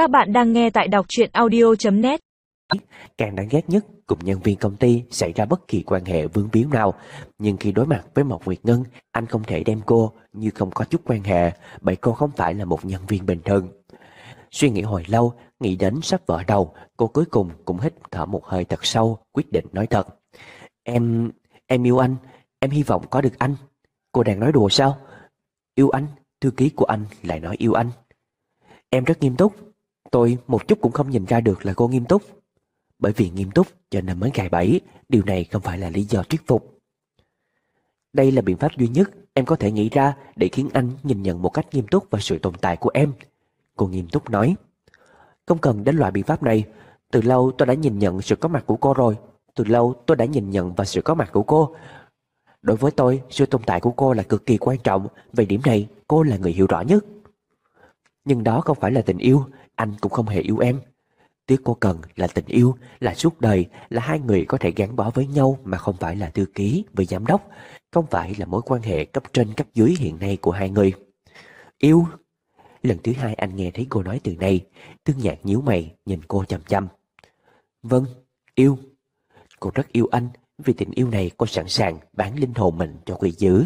Các bạn đang nghe tại đọc truyện audio.net Càng đáng ghét nhất cùng nhân viên công ty xảy ra bất kỳ quan hệ vướng víu nào. Nhưng khi đối mặt với một Nguyệt Ngân, anh không thể đem cô như không có chút quan hệ, bởi cô không phải là một nhân viên bình thường. Suy nghĩ hồi lâu, nghĩ đến sắp vỡ đầu, cô cuối cùng cũng hít thở một hơi thật sâu, quyết định nói thật. Em, em yêu anh, em hy vọng có được anh. Cô đang nói đùa sao? Yêu anh, thư ký của anh lại nói yêu anh. Em rất nghiêm túc, tôi một chút cũng không nhìn ra được là cô nghiêm túc. Bởi vì nghiêm túc cho nên mới gài bẫy, điều này không phải là lý do thuyết phục. Đây là biện pháp duy nhất em có thể nghĩ ra để khiến anh nhìn nhận một cách nghiêm túc về sự tồn tại của em. Cô nghiêm túc nói. Không cần đến loại biện pháp này, từ lâu tôi đã nhìn nhận sự có mặt của cô rồi. Từ lâu tôi đã nhìn nhận và sự có mặt của cô. Đối với tôi, sự tồn tại của cô là cực kỳ quan trọng. Về điểm này, cô là người hiểu rõ nhất. Nhưng đó không phải là tình yêu, anh cũng không hề yêu em. Thứ cô cần là tình yêu, là suốt đời, là hai người có thể gắn bó với nhau mà không phải là thư ký với giám đốc, không phải là mối quan hệ cấp trên cấp dưới hiện nay của hai người. Yêu. Lần thứ hai anh nghe thấy cô nói từ này, tương nhạc nhíu mày nhìn cô chăm chăm. Vâng, yêu. Cô rất yêu anh, vì tình yêu này cô sẵn sàng bán linh hồn mình cho quỷ dữ.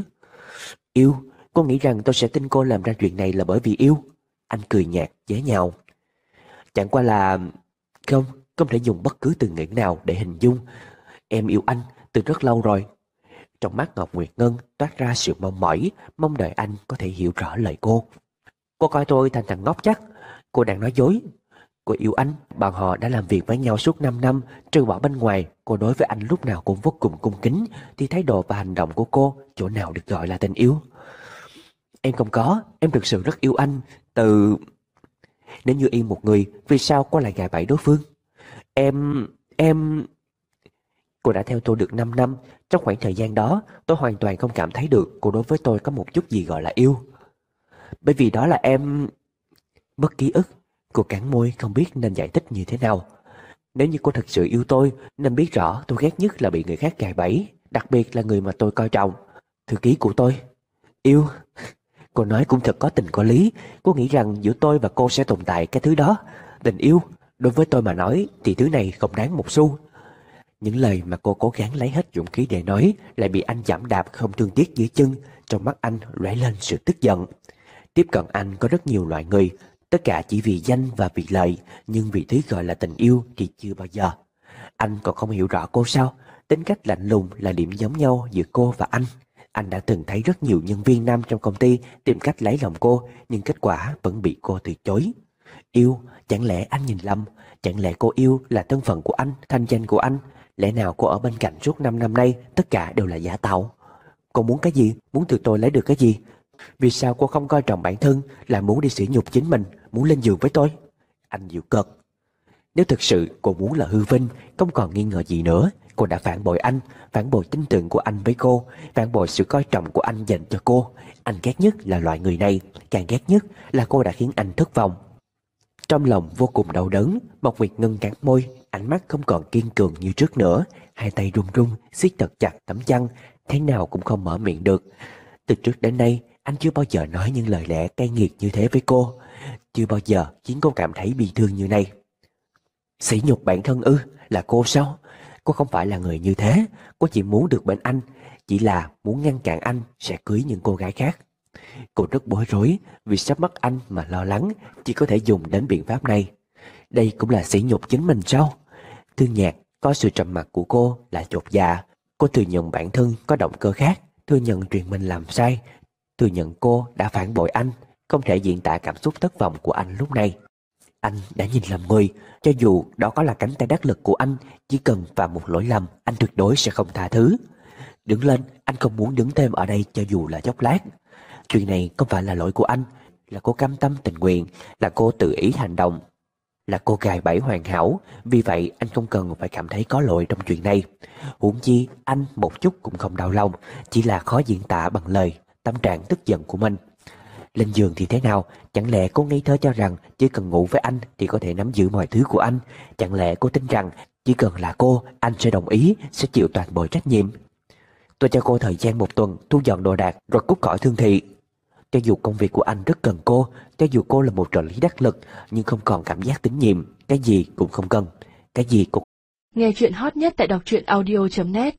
Yêu, cô nghĩ rằng tôi sẽ tin cô làm ra chuyện này là bởi vì yêu. Anh cười nhạt, chế nhạo. Chẳng qua là... Không, không thể dùng bất cứ từ ngữ nào để hình dung. Em yêu anh từ rất lâu rồi. Trong mắt Ngọc Nguyệt Ngân toát ra sự mong mỏi, mong đợi anh có thể hiểu rõ lời cô. Cô coi tôi thành thằng ngốc chắc. Cô đang nói dối. Cô yêu anh, bọn họ đã làm việc với nhau suốt 5 năm, trừ bỏ bên ngoài, cô đối với anh lúc nào cũng vô cùng cung kính, thì thái độ và hành động của cô chỗ nào được gọi là tình yêu. Em không có, em thực sự rất yêu anh, từ... Nếu như yêu một người, vì sao qua lại gài bẫy đối phương? Em... em... Cô đã theo tôi được 5 năm, trong khoảng thời gian đó, tôi hoàn toàn không cảm thấy được cô đối với tôi có một chút gì gọi là yêu. Bởi vì đó là em... Mất ký ức, cô cắn môi không biết nên giải thích như thế nào. Nếu như cô thật sự yêu tôi, nên biết rõ tôi ghét nhất là bị người khác gài bẫy, đặc biệt là người mà tôi coi trọng. Thư ký của tôi. Yêu... Cô nói cũng thật có tình có lý. Cô nghĩ rằng giữa tôi và cô sẽ tồn tại cái thứ đó. Tình yêu, Đối với tôi mà nói, thì thứ này không đáng một xu. Những lời mà cô cố gắng lấy hết dũng khí để nói Lại bị anh giảm đạp không thương tiếc dưới chân, Trong mắt anh lóe lên sự tức giận. Tiếp cận anh có rất nhiều loại người, Tất cả chỉ vì danh và vì lợi, Nhưng vì thứ gọi là tình yêu thì chưa bao giờ. Anh còn không hiểu rõ cô sao. Tính cách lạnh lùng là điểm giống nhau giữa cô và anh anh đã từng thấy rất nhiều nhân viên nam trong công ty tìm cách lấy lòng cô, nhưng kết quả vẫn bị cô từ chối. Yêu, chẳng lẽ anh nhìn lầm? Chẳng lẽ cô yêu là thân phận của anh, thanh danh của anh? Lẽ nào cô ở bên cạnh suốt 5 năm nay tất cả đều là giả tạo? Cô muốn cái gì? Muốn từ tôi lấy được cái gì? Vì sao cô không coi trọng bản thân là muốn đi sỉ nhục chính mình, muốn lên giường với tôi? Anh dịu cực. Nếu thực sự cô muốn là hư vinh, không còn nghi ngờ gì nữa, Cô đã phản bội anh, phản bội tin tưởng của anh với cô, phản bội sự coi trọng của anh dành cho cô. Anh ghét nhất là loại người này, càng ghét nhất là cô đã khiến anh thất vọng. Trong lòng vô cùng đau đớn, Mộc Nguyệt Ngân cắn môi, ánh mắt không còn kiên cường như trước nữa, hai tay run run, siết thật chặt tấm chăn, thế nào cũng không mở miệng được. Từ trước đến nay, anh chưa bao giờ nói những lời lẽ cay nghiệt như thế với cô, chưa bao giờ khiến cô cảm thấy bị thương như này. Sỉ nhục bản thân ư, là cô sao? Cô không phải là người như thế. Cô chỉ muốn được bên anh, Chỉ là muốn ngăn cản anh sẽ cưới những cô gái khác. Cô rất bối rối Vì sắp mất anh mà lo lắng Chỉ có thể dùng đến biện pháp này. Đây cũng là sỉ nhục chính mình sao? Thương nhạc, có sự trầm mặc của cô là chột dạ. Cô thừa nhận bản thân có động cơ khác, Thừa nhận chuyện mình làm sai, Thừa nhận cô đã phản bội anh, Không thể diễn tả cảm xúc thất vọng của anh lúc này anh đã nhìn lầm người, cho dù đó có là cánh tay đắc lực của anh, chỉ cần phạm một lỗi lầm, anh tuyệt đối sẽ không tha thứ. Đứng lên, anh không muốn đứng thêm ở đây cho dù là chốc lát. Chuyện này không phải là lỗi của anh, là cô cam tâm tình nguyện, là cô tự ý hành động. Là cô gài bẫy hoàn hảo, vì vậy anh không cần phải cảm thấy có lỗi trong chuyện này. Huống chi, anh một chút cũng không đau lòng, chỉ là khó diễn tả bằng lời, tâm trạng tức giận của mình. Lên giường thì thế nào? Chẳng lẽ cô ngây thơ cho rằng chỉ cần ngủ với anh thì có thể nắm giữ mọi thứ của anh? Chẳng lẽ cô tin rằng chỉ cần là cô, anh sẽ đồng ý, sẽ chịu toàn bộ trách nhiệm? Tôi cho cô thời gian một tuần thu dọn đồ đạc rồi cút khỏi thương thị. Cho dù công việc của anh rất cần cô, cho dù cô là một trợ lý đắc lực, nhưng không còn cảm giác tín nhiệm, cái gì cũng không cần, cái gì cũng Nghe chuyện hot nhất tại đọc truyện audio.net